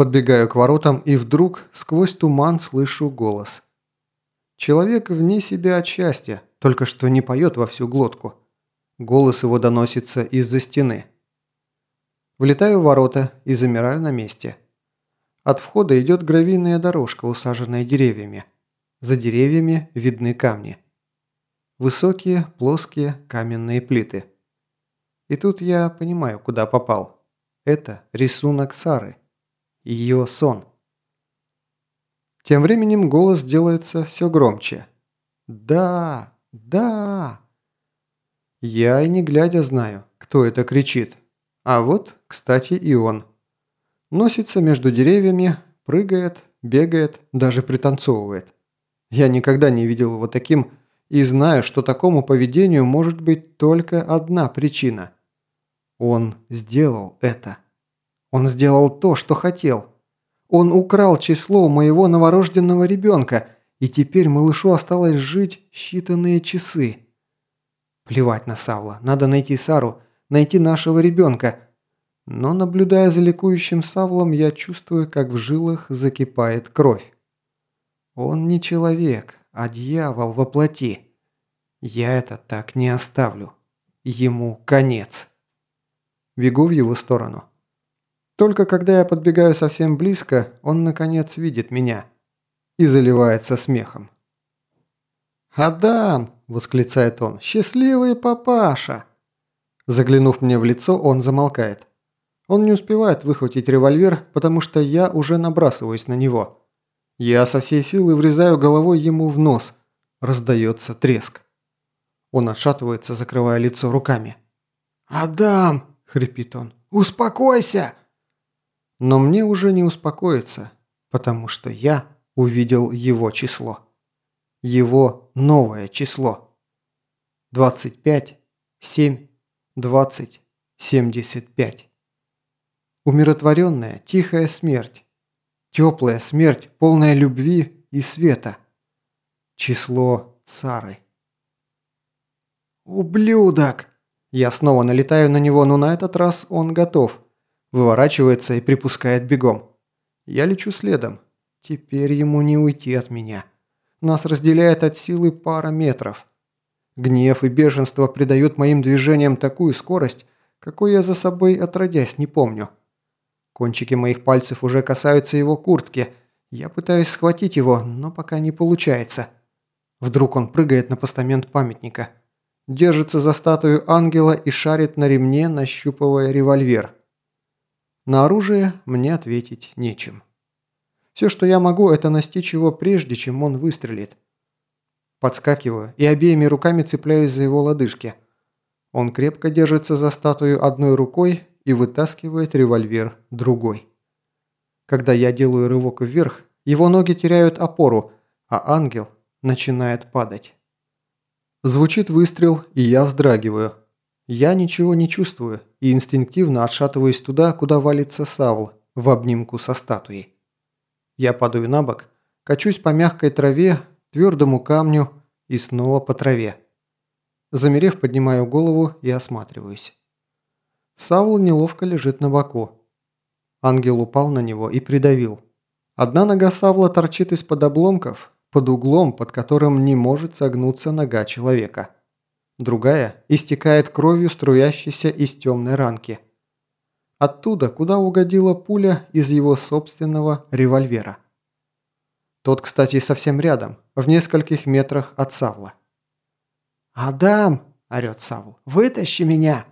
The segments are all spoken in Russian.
Подбегаю к воротам и вдруг сквозь туман слышу голос. Человек вне себя от счастья, только что не поет во всю глотку. Голос его доносится из-за стены. Влетаю в ворота и замираю на месте. От входа идет гравийная дорожка, усаженная деревьями. За деревьями видны камни. Высокие, плоские каменные плиты. И тут я понимаю, куда попал. Это рисунок Сары. Ее сон. Тем временем голос делается все громче. «Да! Да!» Я и не глядя знаю, кто это кричит. А вот, кстати, и он. Носится между деревьями, прыгает, бегает, даже пританцовывает. Я никогда не видел его таким и знаю, что такому поведению может быть только одна причина. Он сделал это. Он сделал то, что хотел. Он украл число моего новорожденного ребенка, и теперь малышу осталось жить считанные часы. Плевать на Савла, надо найти Сару, найти нашего ребенка. Но, наблюдая за ликующим Савлом, я чувствую, как в жилах закипает кровь. Он не человек, а дьявол во плоти. Я это так не оставлю. Ему конец. Бегу в его сторону. Только когда я подбегаю совсем близко, он наконец видит меня и заливается смехом. «Адам!» – восклицает он. «Счастливый папаша!» Заглянув мне в лицо, он замолкает. Он не успевает выхватить револьвер, потому что я уже набрасываюсь на него. Я со всей силы врезаю головой ему в нос. Раздается треск. Он отшатывается, закрывая лицо руками. «Адам!» – хрипит он. «Успокойся!» Но мне уже не успокоиться, потому что я увидел его число. Его новое число. 25, 7, 20, 75. Умиротворенная, тихая смерть. Теплая смерть, полная любви и света. Число Сары. «Ублюдок!» Я снова налетаю на него, но на этот раз он готов. Выворачивается и припускает бегом. Я лечу следом. Теперь ему не уйти от меня. Нас разделяет от силы пара метров. Гнев и бешенство придают моим движениям такую скорость, какой я за собой отродясь не помню. Кончики моих пальцев уже касаются его куртки. Я пытаюсь схватить его, но пока не получается. Вдруг он прыгает на постамент памятника. Держится за статую ангела и шарит на ремне, нащупывая револьвер. На оружие мне ответить нечем. Все, что я могу, это настичь его прежде, чем он выстрелит. Подскакиваю и обеими руками цепляюсь за его лодыжки. Он крепко держится за статую одной рукой и вытаскивает револьвер другой. Когда я делаю рывок вверх, его ноги теряют опору, а ангел начинает падать. Звучит выстрел, и я вздрагиваю. Я ничего не чувствую и инстинктивно отшатываюсь туда, куда валится Савл в обнимку со статуей. Я падаю на бок, качусь по мягкой траве, твердому камню и снова по траве. Замерев, поднимаю голову и осматриваюсь. Савл неловко лежит на боку. Ангел упал на него и придавил. Одна нога Савла торчит из-под обломков, под углом, под которым не может согнуться нога человека. Другая истекает кровью, струящейся из темной ранки. Оттуда, куда угодила пуля из его собственного револьвера. Тот, кстати, совсем рядом, в нескольких метрах от Савла. «Адам!» – орёт Савл. «Вытащи меня!»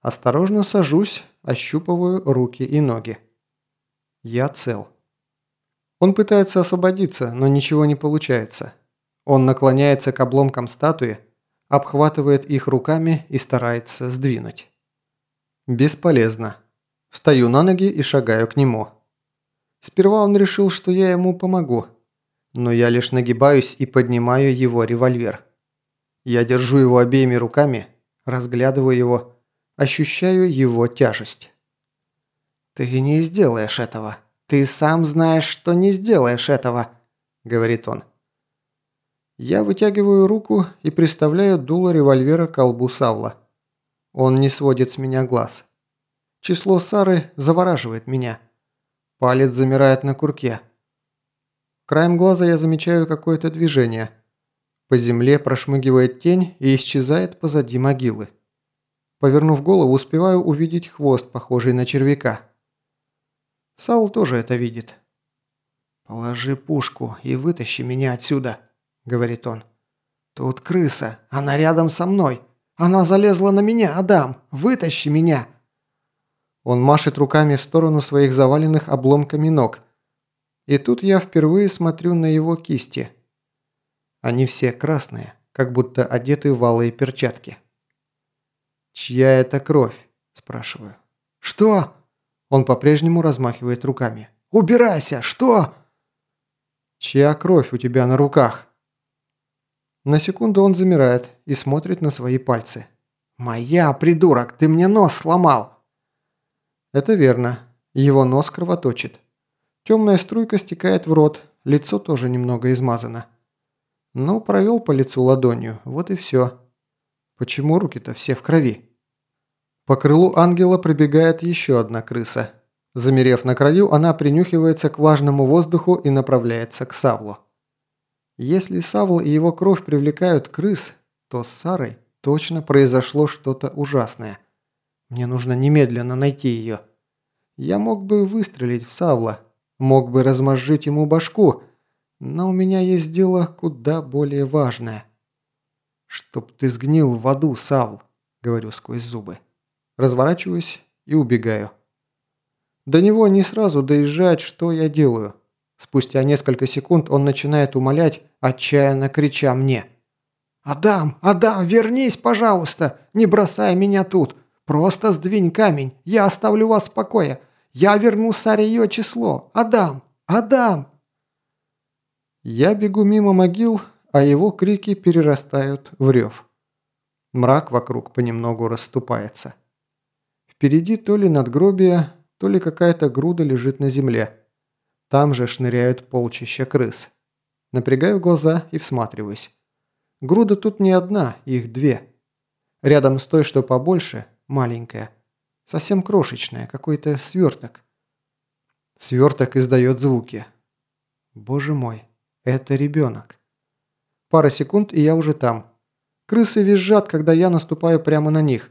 Осторожно сажусь, ощупываю руки и ноги. Я цел. Он пытается освободиться, но ничего не получается. Он наклоняется к обломкам статуи, обхватывает их руками и старается сдвинуть. Бесполезно. Встаю на ноги и шагаю к нему. Сперва он решил, что я ему помогу, но я лишь нагибаюсь и поднимаю его револьвер. Я держу его обеими руками, разглядываю его, ощущаю его тяжесть. «Ты не сделаешь этого. Ты сам знаешь, что не сделаешь этого», – говорит он. Я вытягиваю руку и приставляю дуло револьвера к колбу Савла. Он не сводит с меня глаз. Число Сары завораживает меня. Палец замирает на курке. Краем глаза я замечаю какое-то движение. По земле прошмыгивает тень и исчезает позади могилы. Повернув голову, успеваю увидеть хвост, похожий на червяка. Саул тоже это видит. «Положи пушку и вытащи меня отсюда», — говорит он. «Тут крыса, она рядом со мной. Она залезла на меня, Адам, вытащи меня!» Он машет руками в сторону своих заваленных обломками ног. И тут я впервые смотрю на его кисти. Они все красные, как будто одеты в алые перчатки. «Чья это кровь?» – спрашиваю. «Что?» Он по-прежнему размахивает руками. «Убирайся! Что?» «Чья кровь у тебя на руках?» На секунду он замирает и смотрит на свои пальцы. «Моя, придурок, ты мне нос сломал!» Это верно. Его нос кровоточит. Темная струйка стекает в рот, лицо тоже немного измазано. Но провел по лицу ладонью, вот и все. Почему руки-то все в крови? По крылу ангела пробегает еще одна крыса. Замерев на краю, она принюхивается к влажному воздуху и направляется к Савлу. Если Савл и его кровь привлекают крыс, то с Сарой точно произошло что-то ужасное. Мне нужно немедленно найти ее. Я мог бы выстрелить в Савла, мог бы размозжить ему башку, но у меня есть дело куда более важное. «Чтоб ты сгнил в аду, Савл», — говорю сквозь зубы. Разворачиваюсь и убегаю. До него не сразу доезжать, что я делаю. Спустя несколько секунд он начинает умолять, отчаянно крича мне. «Адам, Адам, вернись, пожалуйста! Не бросай меня тут! Просто сдвинь камень, я оставлю вас в покое! Я верну Саре ее число! Адам! Адам!» Я бегу мимо могил, а его крики перерастают в рев. Мрак вокруг понемногу расступается. Впереди то ли надгробие, то ли какая-то груда лежит на земле. Там же шныряют полчища крыс. Напрягаю глаза и всматриваюсь. Груда тут не одна, их две. Рядом с той, что побольше, маленькая. Совсем крошечная, какой-то сверток. Сверток издает звуки. Боже мой, это ребенок. Пара секунд, и я уже там. Крысы визжат, когда я наступаю прямо на них.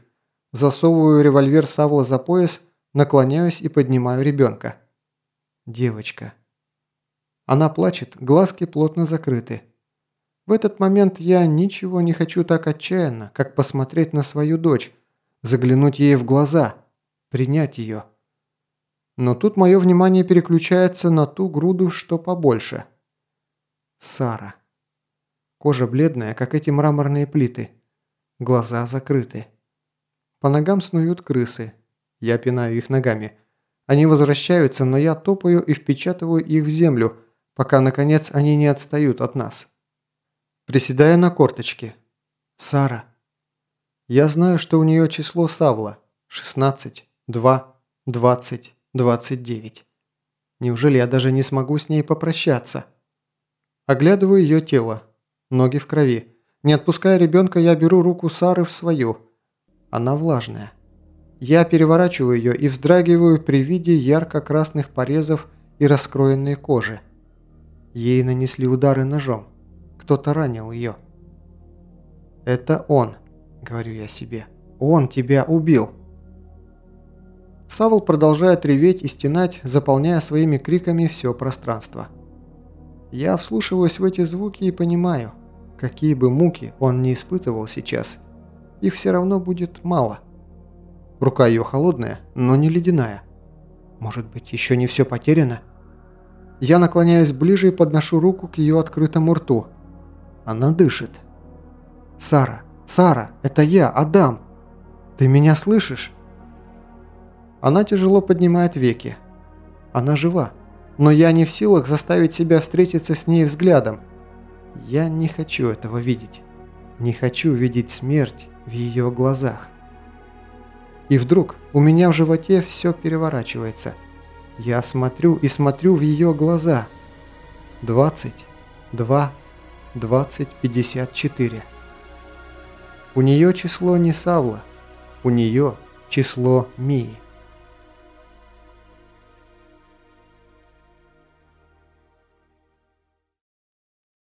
Засовываю револьвер Савла за пояс, наклоняюсь и поднимаю ребенка. Девочка. Она плачет, глазки плотно закрыты. В этот момент я ничего не хочу так отчаянно, как посмотреть на свою дочь, заглянуть ей в глаза, принять ее. Но тут мое внимание переключается на ту груду, что побольше. Сара. Кожа бледная, как эти мраморные плиты. Глаза закрыты. По ногам снуют крысы. Я пинаю их ногами. Они возвращаются, но я топаю и впечатываю их в землю, пока, наконец, они не отстают от нас. Приседая на корточки. Сара. Я знаю, что у нее число Савла. 16, 2, 20, 29. Неужели я даже не смогу с ней попрощаться? Оглядываю ее тело. Ноги в крови. Не отпуская ребенка, я беру руку Сары в свою. Она влажная. Я переворачиваю ее и вздрагиваю при виде ярко-красных порезов и раскроенной кожи. Ей нанесли удары ножом. Кто-то ранил ее. «Это он», — говорю я себе. «Он тебя убил». Савл продолжает реветь и стенать, заполняя своими криками все пространство. Я вслушиваюсь в эти звуки и понимаю, какие бы муки он не испытывал сейчас, их все равно будет мало. Рука ее холодная, но не ледяная. Может быть, еще не все потеряно? Я наклоняюсь ближе и подношу руку к ее открытому рту. Она дышит. «Сара! Сара! Это я, Адам! Ты меня слышишь?» Она тяжело поднимает веки. Она жива, но я не в силах заставить себя встретиться с ней взглядом. Я не хочу этого видеть. Не хочу видеть смерть в ее глазах. И вдруг у меня в животе все переворачивается. Я смотрю и смотрю в ее глаза. 20, 2, 20, 54. У нее число не Савла, у нее число Мии.